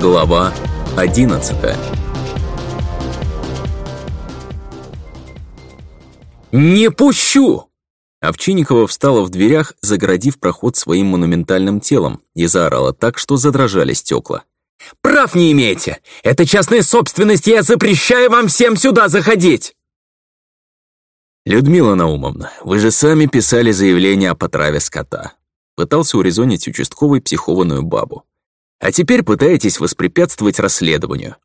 Глава 11 «Не пущу!» Овчинникова встала в дверях, загородив проход своим монументальным телом, и заорала так, что задрожали стекла. «Прав не имеете! Это частная собственность, я запрещаю вам всем сюда заходить!» «Людмила Наумовна, вы же сами писали заявление о потраве скота», пытался урезонить участковый психованную бабу. А теперь пытаетесь воспрепятствовать расследованию.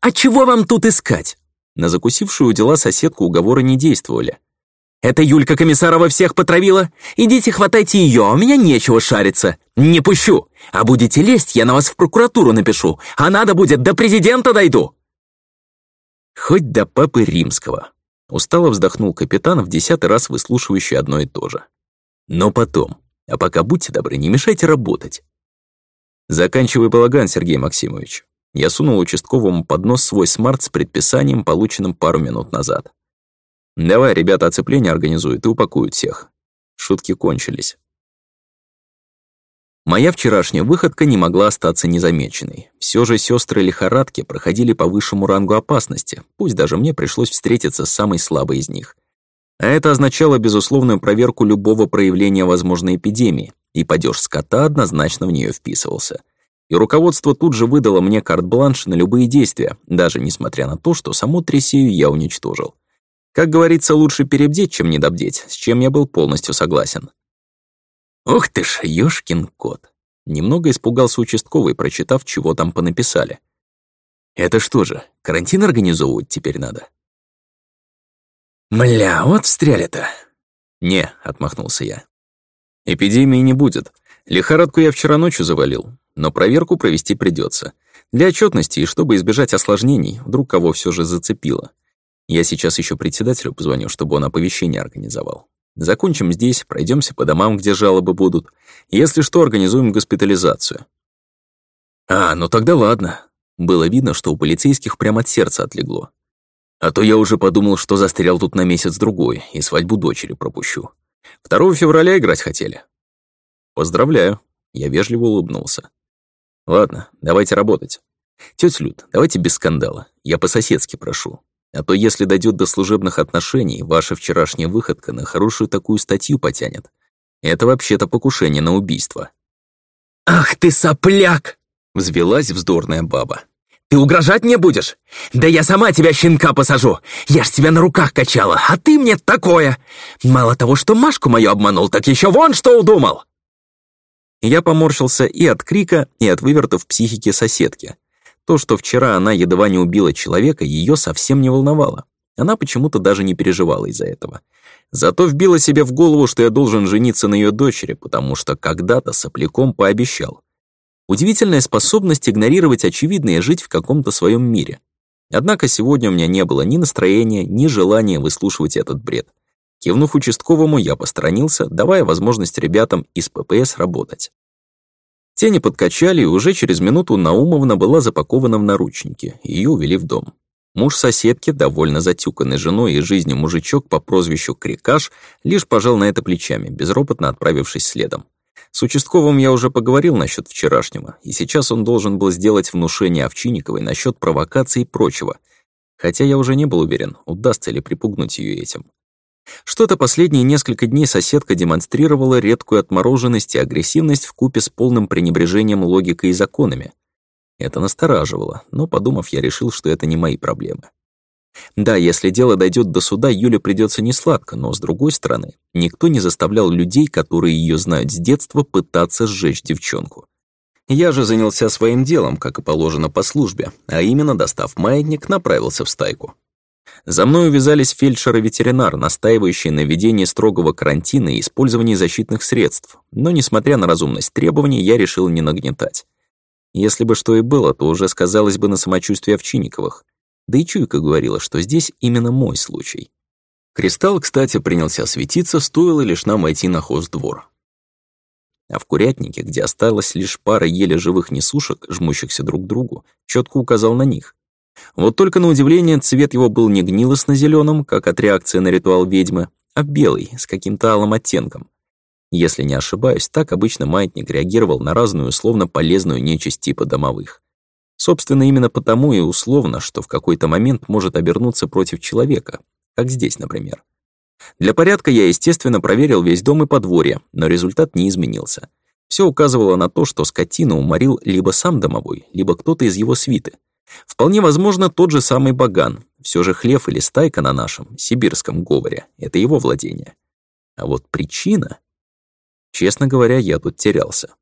А чего вам тут искать? На закусившую дела соседку уговоры не действовали. «Это Юлька Комиссарова всех потравила? Идите, хватайте ее, а у меня нечего шариться. Не пущу. А будете лезть, я на вас в прокуратуру напишу. А надо будет, до президента дойду». Хоть до папы римского. Устало вздохнул капитан, в десятый раз выслушивающий одно и то же. Но потом. А пока будьте добры, не мешайте работать. «Заканчивай балаган, Сергей Максимович». Я сунул участковому под нос свой смарт с предписанием, полученным пару минут назад. «Давай, ребята, оцепление организуют и упакуют всех». Шутки кончились. Моя вчерашняя выходка не могла остаться незамеченной. Все же сестры лихорадки проходили по высшему рангу опасности, пусть даже мне пришлось встретиться с самой слабой из них. А это означало безусловную проверку любого проявления возможной эпидемии, и падеж скота однозначно в нее вписывался. И руководство тут же выдало мне карт-бланш на любые действия, даже несмотря на то, что саму Тресею я уничтожил. Как говорится, лучше перебдеть, чем недобдеть, с чем я был полностью согласен. Ух ты ж, ёшкин кот!» Немного испугался участковый, прочитав, чего там понаписали. «Это что же, карантин организовывать теперь надо?» «Мля, вот встряли-то!» «Не», — отмахнулся я, Эпидемии не будет. Лихорадку я вчера ночью завалил, но проверку провести придется. Для отчетности и чтобы избежать осложнений, вдруг кого все же зацепило. Я сейчас еще председателю позвоню, чтобы он оповещение организовал. Закончим здесь, пройдемся по домам, где жалобы будут. Если что, организуем госпитализацию. А, ну тогда ладно. Было видно, что у полицейских прямо от сердца отлегло. А то я уже подумал, что застрял тут на месяц-другой и свадьбу дочери пропущу. Второго февраля играть хотели. Поздравляю. Я вежливо улыбнулся. Ладно, давайте работать. Тётя Люд, давайте без скандала. Я по-соседски прошу. А то если дойдёт до служебных отношений, ваша вчерашняя выходка на хорошую такую статью потянет. Это вообще-то покушение на убийство. «Ах ты сопляк!» — взвелась вздорная баба. Ты угрожать мне будешь? Да я сама тебя, щенка, посажу. Я ж тебя на руках качала, а ты мне такое. Мало того, что Машку мою обманул, так еще вон что удумал!» Я поморщился и от крика, и от вывертов психики соседки. То, что вчера она едва не убила человека, ее совсем не волновало. Она почему-то даже не переживала из-за этого. Зато вбила себе в голову, что я должен жениться на ее дочери, потому что когда-то сопляком пообещал. Удивительная способность игнорировать очевидное и жить в каком-то своем мире. Однако сегодня у меня не было ни настроения, ни желания выслушивать этот бред. Кивнув участковому, я посторонился, давая возможность ребятам из ППС работать. Тени подкачали, и уже через минуту Наумовна была запакована в наручники. Ее увели в дом. Муж соседки, довольно затюканный женой и жизнью мужичок по прозвищу Крикаш, лишь пожал на это плечами, безропотно отправившись следом. С участковым я уже поговорил насчет вчерашнего, и сейчас он должен был сделать внушение Овчинниковой насчет провокации и прочего. Хотя я уже не был уверен, удастся ли припугнуть ее этим. Что-то последние несколько дней соседка демонстрировала редкую отмороженность и агрессивность в купе с полным пренебрежением логикой и законами. Это настораживало, но, подумав, я решил, что это не мои проблемы. Да, если дело дойдет до суда, Юле придется несладко, но, с другой стороны, никто не заставлял людей, которые ее знают с детства, пытаться сжечь девчонку. Я же занялся своим делом, как и положено по службе, а именно, достав маятник, направился в стайку. За мной увязались фельдшер и ветеринар, настаивающие на введении строгого карантина и использовании защитных средств, но, несмотря на разумность требований, я решил не нагнетать. Если бы что и было, то уже сказалось бы на самочувствии Овчинниковых – да и чуйка говорила, что здесь именно мой случай. Кристалл, кстати, принялся светиться, стоило лишь нам идти на хоздвор. А в курятнике, где осталась лишь пара еле живых несушек, жмущихся друг к другу, четко указал на них. Вот только на удивление цвет его был не гнилостно зеленым как от реакции на ритуал ведьмы, а белый, с каким-то алым оттенком. Если не ошибаюсь, так обычно маятник реагировал на разную условно полезную нечисть типа домовых. Собственно, именно потому и условно, что в какой-то момент может обернуться против человека, как здесь, например. Для порядка я, естественно, проверил весь дом и подворье, но результат не изменился. Все указывало на то, что скотину уморил либо сам домовой, либо кто-то из его свиты. Вполне возможно, тот же самый Баган. Все же хлев или стайка на нашем, сибирском говоре — это его владение. А вот причина... Честно говоря, я тут терялся.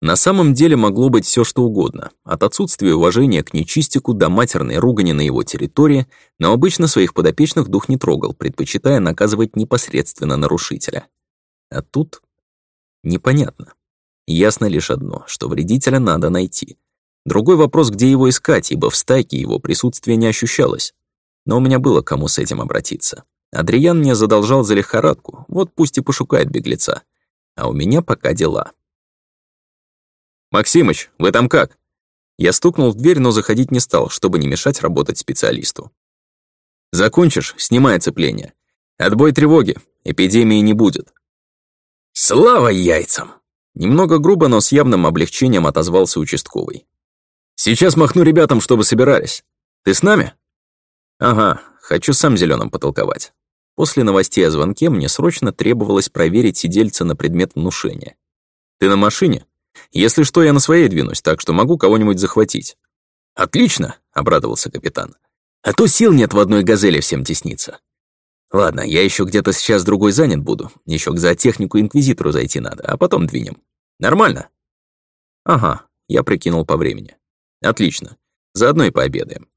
На самом деле могло быть все что угодно, от отсутствия уважения к нечистику до матерной ругани на его территории, но обычно своих подопечных дух не трогал, предпочитая наказывать непосредственно нарушителя. А тут непонятно. Ясно лишь одно, что вредителя надо найти. Другой вопрос, где его искать, ибо в стайке его присутствие не ощущалось. Но у меня было кому с этим обратиться. Адриан мне задолжал за лихорадку, вот пусть и пошукает беглеца. А у меня пока дела. «Максимыч, вы там как?» Я стукнул в дверь, но заходить не стал, чтобы не мешать работать специалисту. «Закончишь, снимай цепление. Отбой тревоги, эпидемии не будет». «Слава яйцам!» Немного грубо, но с явным облегчением отозвался участковый. «Сейчас махну ребятам, чтобы собирались. Ты с нами?» «Ага, хочу сам зеленым потолковать». После новостей о звонке мне срочно требовалось проверить сидельца на предмет внушения. «Ты на машине?» Если что, я на своей двинусь, так что могу кого-нибудь захватить». «Отлично!» — обрадовался капитан. «А то сил нет в одной «Газели» всем тесниться». «Ладно, я еще где-то сейчас другой занят буду. Еще к зоотехнику инквизитору зайти надо, а потом двинем. Нормально?» «Ага», — я прикинул по времени. «Отлично. Заодно и пообедаем».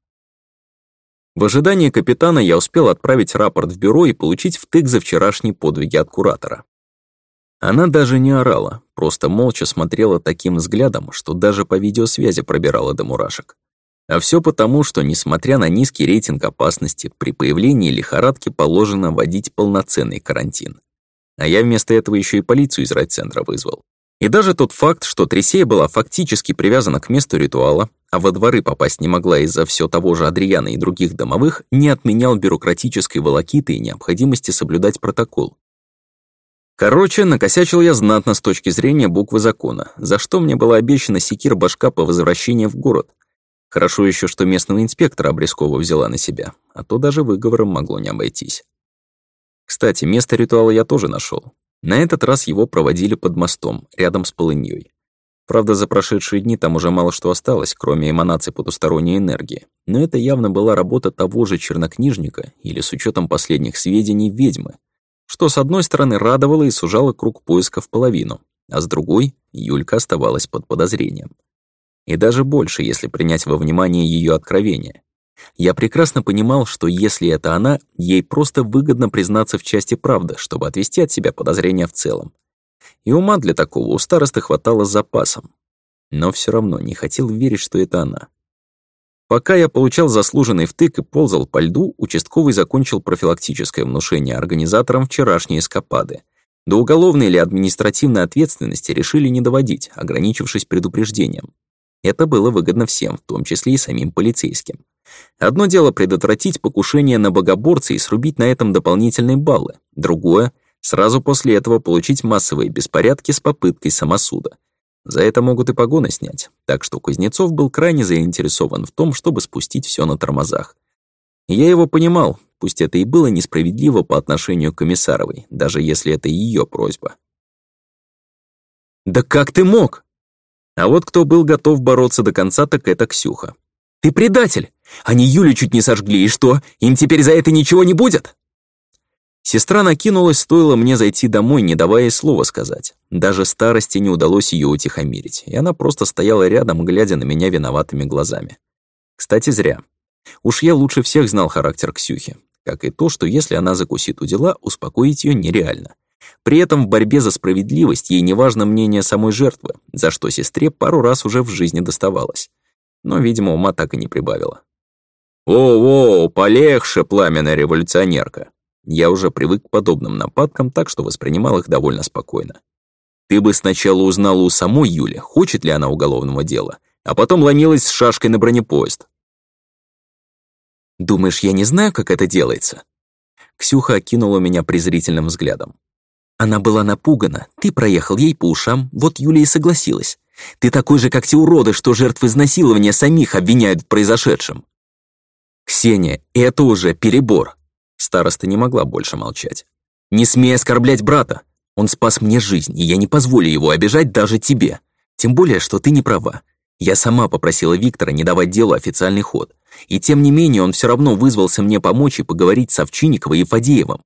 В ожидании капитана я успел отправить рапорт в бюро и получить втык за вчерашние подвиги от куратора. Она даже не орала, просто молча смотрела таким взглядом, что даже по видеосвязи пробирала до мурашек. А все потому, что, несмотря на низкий рейтинг опасности, при появлении лихорадки положено вводить полноценный карантин. А я вместо этого еще и полицию из райцентра вызвал. И даже тот факт, что Трисея была фактически привязана к месту ритуала, а во дворы попасть не могла из-за все того же Адриана и других домовых, не отменял бюрократической волокиты и необходимости соблюдать протокол, Короче, накосячил я знатно с точки зрения буквы закона, за что мне была обещана секир башка по возвращении в город. Хорошо еще, что местного инспектора Обрезкова взяла на себя, а то даже выговором могло не обойтись. Кстати, место ритуала я тоже нашел. На этот раз его проводили под мостом, рядом с полыньей. Правда, за прошедшие дни там уже мало что осталось, кроме эманаций потусторонней энергии. Но это явно была работа того же чернокнижника или, с учетом последних сведений, ведьмы — что с одной стороны радовало и сужало круг поиска в половину, а с другой Юлька оставалась под подозрением. И даже больше, если принять во внимание ее откровение. Я прекрасно понимал, что если это она, ей просто выгодно признаться в части правды, чтобы отвести от себя подозрения в целом. И ума для такого у старосты хватало с запасом. Но все равно не хотел верить, что это она. Пока я получал заслуженный втык и ползал по льду, участковый закончил профилактическое внушение организаторам вчерашней эскапады. До уголовной или административной ответственности решили не доводить, ограничившись предупреждением. Это было выгодно всем, в том числе и самим полицейским. Одно дело предотвратить покушение на богоборца и срубить на этом дополнительные баллы, другое — сразу после этого получить массовые беспорядки с попыткой самосуда — за это могут и погоны снять, так что Кузнецов был крайне заинтересован в том, чтобы спустить все на тормозах. Я его понимал, пусть это и было несправедливо по отношению к Комиссаровой, даже если это ее просьба. «Да как ты мог?» А вот кто был готов бороться до конца, так это Ксюха. «Ты предатель! Они Юлю чуть не сожгли, и что, им теперь за это ничего не будет?» Сестра накинулась, стоило мне зайти домой, не давая ей слова сказать. Даже старости не удалось ее утихомирить, и она просто стояла рядом, глядя на меня виноватыми глазами. Кстати, зря. Уж я лучше всех знал характер Ксюхи, как и то, что если она закусит у дела, успокоить ее нереально. При этом в борьбе за справедливость ей не важно мнение самой жертвы, за что сестре пару раз уже в жизни доставалось. Но, видимо, ума так и не прибавила. О-о, полегше, пламенная революционерка!» Я уже привык к подобным нападкам, так что воспринимал их довольно спокойно. Ты бы сначала узнала у самой Юли, хочет ли она уголовного дела, а потом ломилась с шашкой на бронепоезд. «Думаешь, я не знаю, как это делается?» Ксюха окинула меня презрительным взглядом. Она была напугана, ты проехал ей по ушам, вот Юля и согласилась. Ты такой же, как те уроды, что жертв изнасилования самих обвиняют в произошедшем. Ксения, это уже перебор. Староста не могла больше молчать. «Не смей оскорблять брата! Он спас мне жизнь, и я не позволю его обижать даже тебе. Тем более, что ты не права. Я сама попросила Виктора не давать делу официальный ход. И тем не менее, он все равно вызвался мне помочь и поговорить с Овчинниковой и Фадеевым.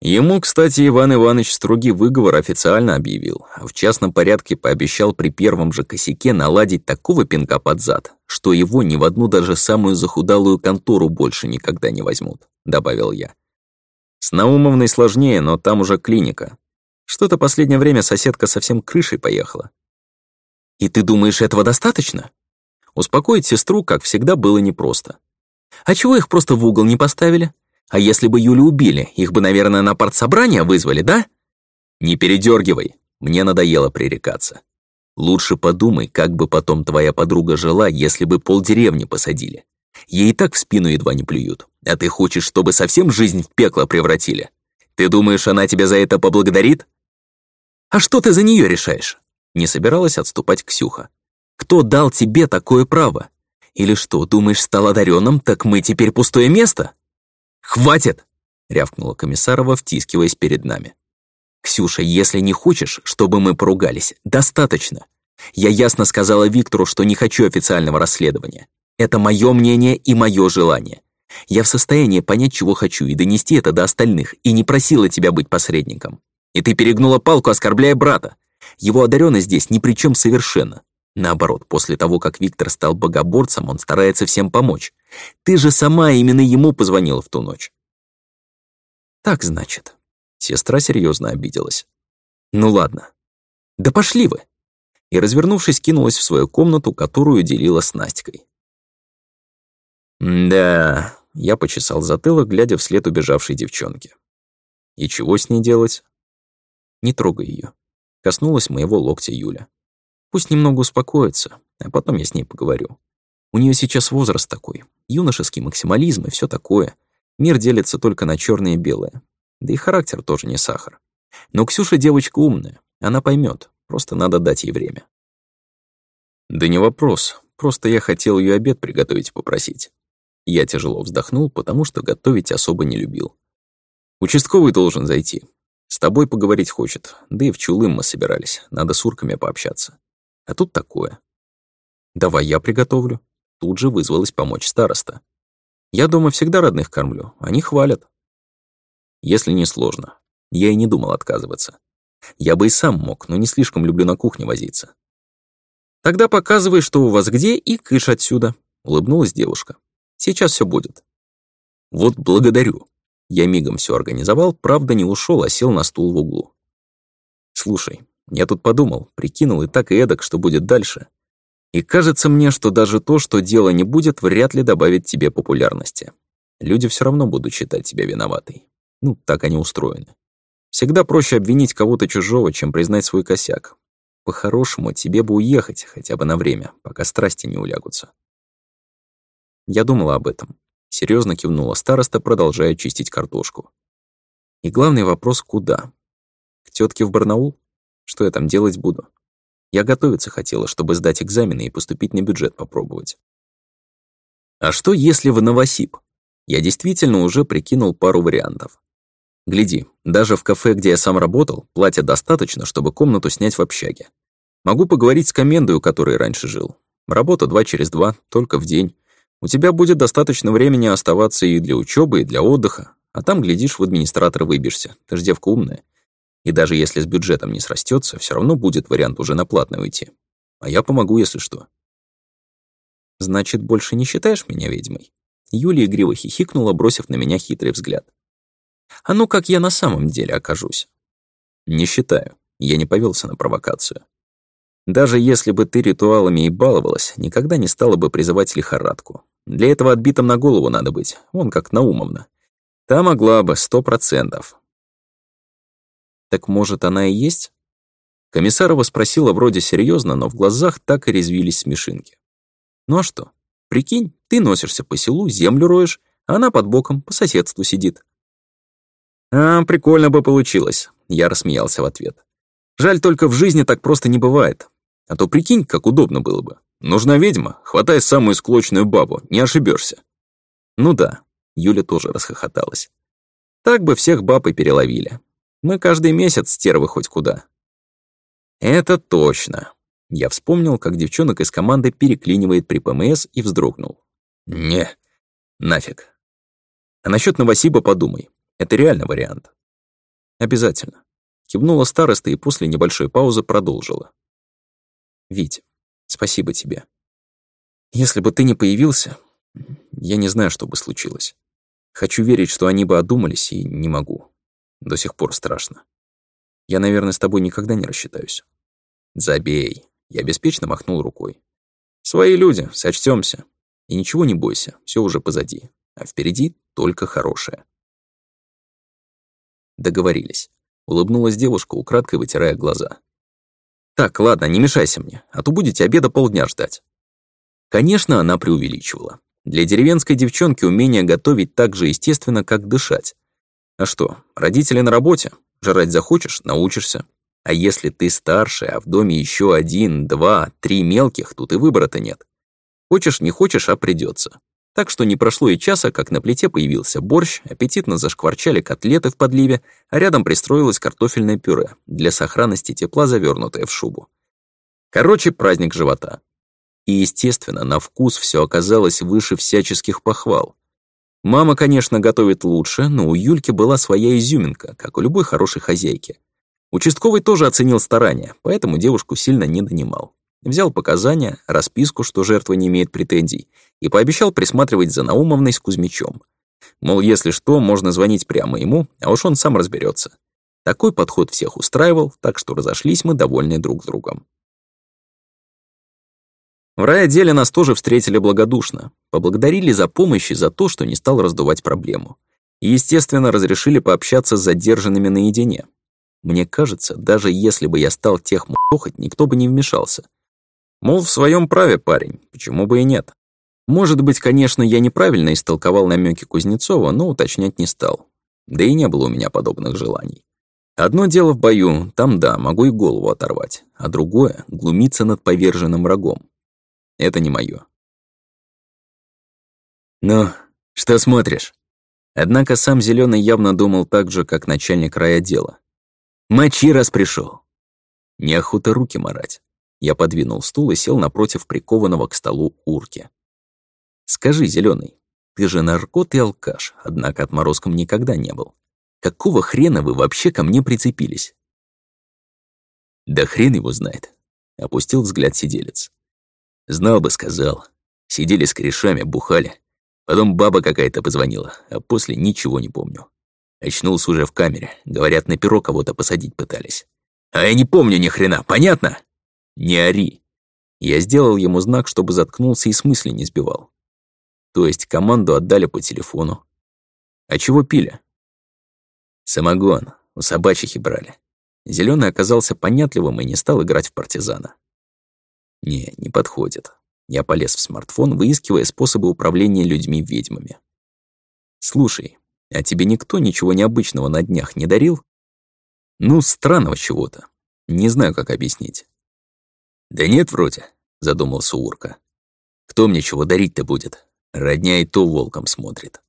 Ему, кстати, Иван Иванович строгий выговор официально объявил. а В частном порядке пообещал при первом же косяке наладить такого пинка под зад, что его ни в одну даже самую захудалую контору больше никогда не возьмут, добавил я. С Наумовной сложнее, но там уже клиника. Что-то последнее время соседка совсем крышей поехала. И ты думаешь, этого достаточно? Успокоить сестру, как всегда, было непросто. А чего их просто в угол не поставили? А если бы Юлю убили, их бы, наверное, на партсобрание вызвали, да? Не передергивай, мне надоело пререкаться. Лучше подумай, как бы потом твоя подруга жила, если бы полдеревни посадили. Ей и так в спину едва не плюют. А ты хочешь, чтобы совсем жизнь в пекло превратили? Ты думаешь, она тебя за это поблагодарит? А что ты за нее решаешь? Не собиралась отступать Ксюха. Кто дал тебе такое право? Или что, думаешь, стал одаренным, так мы теперь пустое место? «Хватит!» — рявкнула Комиссарова, втискиваясь перед нами. «Ксюша, если не хочешь, чтобы мы поругались, достаточно. Я ясно сказала Виктору, что не хочу официального расследования. Это мое мнение и мое желание. Я в состоянии понять, чего хочу, и донести это до остальных, и не просила тебя быть посредником. И ты перегнула палку, оскорбляя брата. Его одаренность здесь ни при чем совершенно. Наоборот, после того, как Виктор стал богоборцем, он старается всем помочь. Ты же сама именно ему позвонила в ту ночь. Так, значит. Сестра серьезно обиделась. Ну ладно. Да пошли вы. И, развернувшись, кинулась в свою комнату, которую делила с Настикой. Да, я почесал затылок, глядя вслед убежавшей девчонке. И чего с ней делать? Не трогай ее. Коснулась моего локтя Юля. Пусть немного успокоится, а потом я с ней поговорю. У нее сейчас возраст такой, юношеский максимализм и все такое. Мир делится только на черное и белое. Да и характер тоже не сахар. Но Ксюша девочка умная, она поймет, просто надо дать ей время. Да не вопрос, просто я хотел ее обед приготовить попросить. Я тяжело вздохнул, потому что готовить особо не любил. Участковый должен зайти. С тобой поговорить хочет, да и в Чулым мы собирались, надо с урками пообщаться. А тут такое. Давай я приготовлю. Тут же вызвалась помочь староста. «Я дома всегда родных кормлю, они хвалят». «Если не сложно. Я и не думал отказываться. Я бы и сам мог, но не слишком люблю на кухне возиться». «Тогда показывай, что у вас где, и кыш отсюда», — улыбнулась девушка. «Сейчас все будет». «Вот благодарю». Я мигом все организовал, правда не ушел, а сел на стул в углу. «Слушай, я тут подумал, прикинул и так и эдак, что будет дальше. И кажется мне, что даже то, что дело не будет, вряд ли добавит тебе популярности. Люди все равно будут считать тебя виноватой. Ну, так они устроены. Всегда проще обвинить кого-то чужого, чем признать свой косяк. По-хорошему, тебе бы уехать хотя бы на время, пока страсти не улягутся. Я думала об этом. Серьезно кивнула староста, продолжая чистить картошку. И главный вопрос — куда? К тетке в Барнаул? Что я там делать буду? Я готовиться хотела, чтобы сдать экзамены и поступить на бюджет попробовать. А что, если в Новосиб? Я действительно уже прикинул пару вариантов. Гляди, даже в кафе, где я сам работал, платят достаточно, чтобы комнату снять в общаге. Могу поговорить с командой, у которой раньше жил. Работа два через два, только в день. У тебя будет достаточно времени оставаться и для учебы, и для отдыха. А там, глядишь, в администратора выбьешься. Ты ж девка умная. И даже если с бюджетом не срастется, все равно будет вариант уже на платное уйти. А я помогу, если что. Значит, больше не считаешь меня ведьмой? Юлия игриво хихикнула, бросив на меня хитрый взгляд. А ну как я на самом деле окажусь? Не считаю. Я не повелся на провокацию. Даже если бы ты ритуалами и баловалась, никогда не стала бы призывать лихорадку. Для этого отбитым на голову надо быть, вон как наумовно. Та могла бы, сто процентов. «Так, может, она и есть?» Комиссарова спросила вроде серьезно, но в глазах так и резвились смешинки. «Ну а что? Прикинь, ты носишься по селу, землю роешь, а она под боком по соседству сидит». «А, прикольно бы получилось», — я рассмеялся в ответ. «Жаль, только в жизни так просто не бывает. А то прикинь, как удобно было бы. Нужна ведьма, хватай самую склочную бабу, не ошибешься. «Ну да», — Юля тоже расхохоталась. «Так бы всех баб и переловили, мы каждый месяц стервы хоть куда». «Это точно». Я вспомнил, как девчонок из команды переклинивает при ПМС и вздрогнул. «Не, нафиг. А насчет Новосиба подумай. Это реально вариант». «Обязательно». Кивнула староста и после небольшой паузы продолжила. «Вить, спасибо тебе. Если бы ты не появился, я не знаю, что бы случилось. Хочу верить, что они бы одумались, и не могу. До сих пор страшно. Я, наверное, с тобой никогда не рассчитаюсь. Забей. Я беспечно махнул рукой. Свои люди, сочтёмся. И ничего не бойся, Всё уже позади. А впереди только хорошее. Договорились. Улыбнулась девушка, украдкой вытирая глаза. «Так, ладно, не мешайся мне, а то будете обеда полдня ждать». Конечно, она преувеличивала. Для деревенской девчонки умение готовить так же естественно, как дышать. А что, родители на работе? Жрать захочешь, научишься. А если ты старше, а в доме еще один, два, три мелких, тут и выбора-то нет. Хочешь, не хочешь, а придется. Так что не прошло и часа, как на плите появился борщ, аппетитно зашкварчали котлеты в подливе, а рядом пристроилось картофельное пюре, для сохранности тепла завернутое в шубу. Короче, праздник живота. И, естественно, на вкус все оказалось выше всяческих похвал. Мама, конечно, готовит лучше, но у Юльки была своя изюминка, как у любой хорошей хозяйки. Участковый тоже оценил старания, поэтому девушку сильно не донимал. Взял показания, расписку, что жертва не имеет претензий, и пообещал присматривать за Наумовной с Кузьмичом. Мол, если что, можно звонить прямо ему, а уж он сам разберется. Такой подход всех устраивал, так что разошлись мы довольны друг другом. В райотделе нас тоже встретили благодушно, поблагодарили за помощь и за то, что не стал раздувать проблему. И, естественно, разрешили пообщаться с задержанными наедине. Мне кажется, даже если бы я стал тех мухать, никто бы не вмешался. Мол, в своем праве парень, почему бы и нет. Может быть, конечно, я неправильно истолковал намеки Кузнецова, но уточнять не стал. Да и не было у меня подобных желаний. Одно дело в бою, там да, могу и голову оторвать, а другое — глумиться над поверженным врагом это не мое. «Ну, что смотришь?» Однако сам Зеленый явно думал так же, как начальник райотдела. «Мочи, раз пришел. Неохота руки марать. Я подвинул стул и сел напротив прикованного к столу урки. «Скажи, Зеленый, ты же наркот и алкаш, однако отморозком никогда не был. Какого хрена вы вообще ко мне прицепились?» «Да хрен его знает», — опустил взгляд сиделец. Знал бы, сказал. Сидели с корешами, бухали. Потом баба какая-то позвонила, а после ничего не помню. Очнулся уже в камере. Говорят, на перо кого-то посадить пытались. А я не помню ни хрена, понятно? Не ори. Я сделал ему знак, чтобы заткнулся и с мысли не сбивал. То есть команду отдали по телефону. А чего пили? Самогон. У собачихи брали. Зеленый оказался понятливым и не стал играть в партизана. Не, не подходит. Я полез в смартфон, выискивая способы управления людьми-ведьмами. «Слушай, а тебе никто ничего необычного на днях не дарил?» «Ну, странного чего-то. Не знаю, как объяснить». «Да нет, вроде», — задумался Урка. «Кто мне чего дарить-то будет? Родня и то волком смотрит.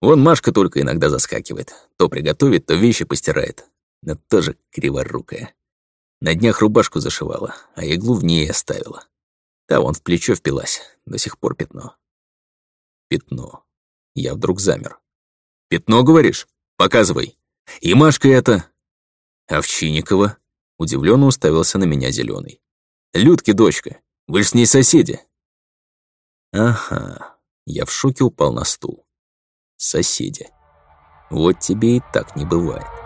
Вон Машка только иногда заскакивает. То приготовит, то вещи постирает. Но тоже криворукая». На днях рубашку зашивала, а иглу в ней оставила. Та вон в плечо впилась, до сих пор пятно. Пятно. Я вдруг замер. «Пятно, говоришь? Показывай!» «И Машка это...» «Овчинникова?» Удивленно уставился на меня зеленый. «Людки, дочка, вы ж с ней соседи!» «Ага». Я в шоке упал на стул. «Соседи. Вот тебе и так не бывает».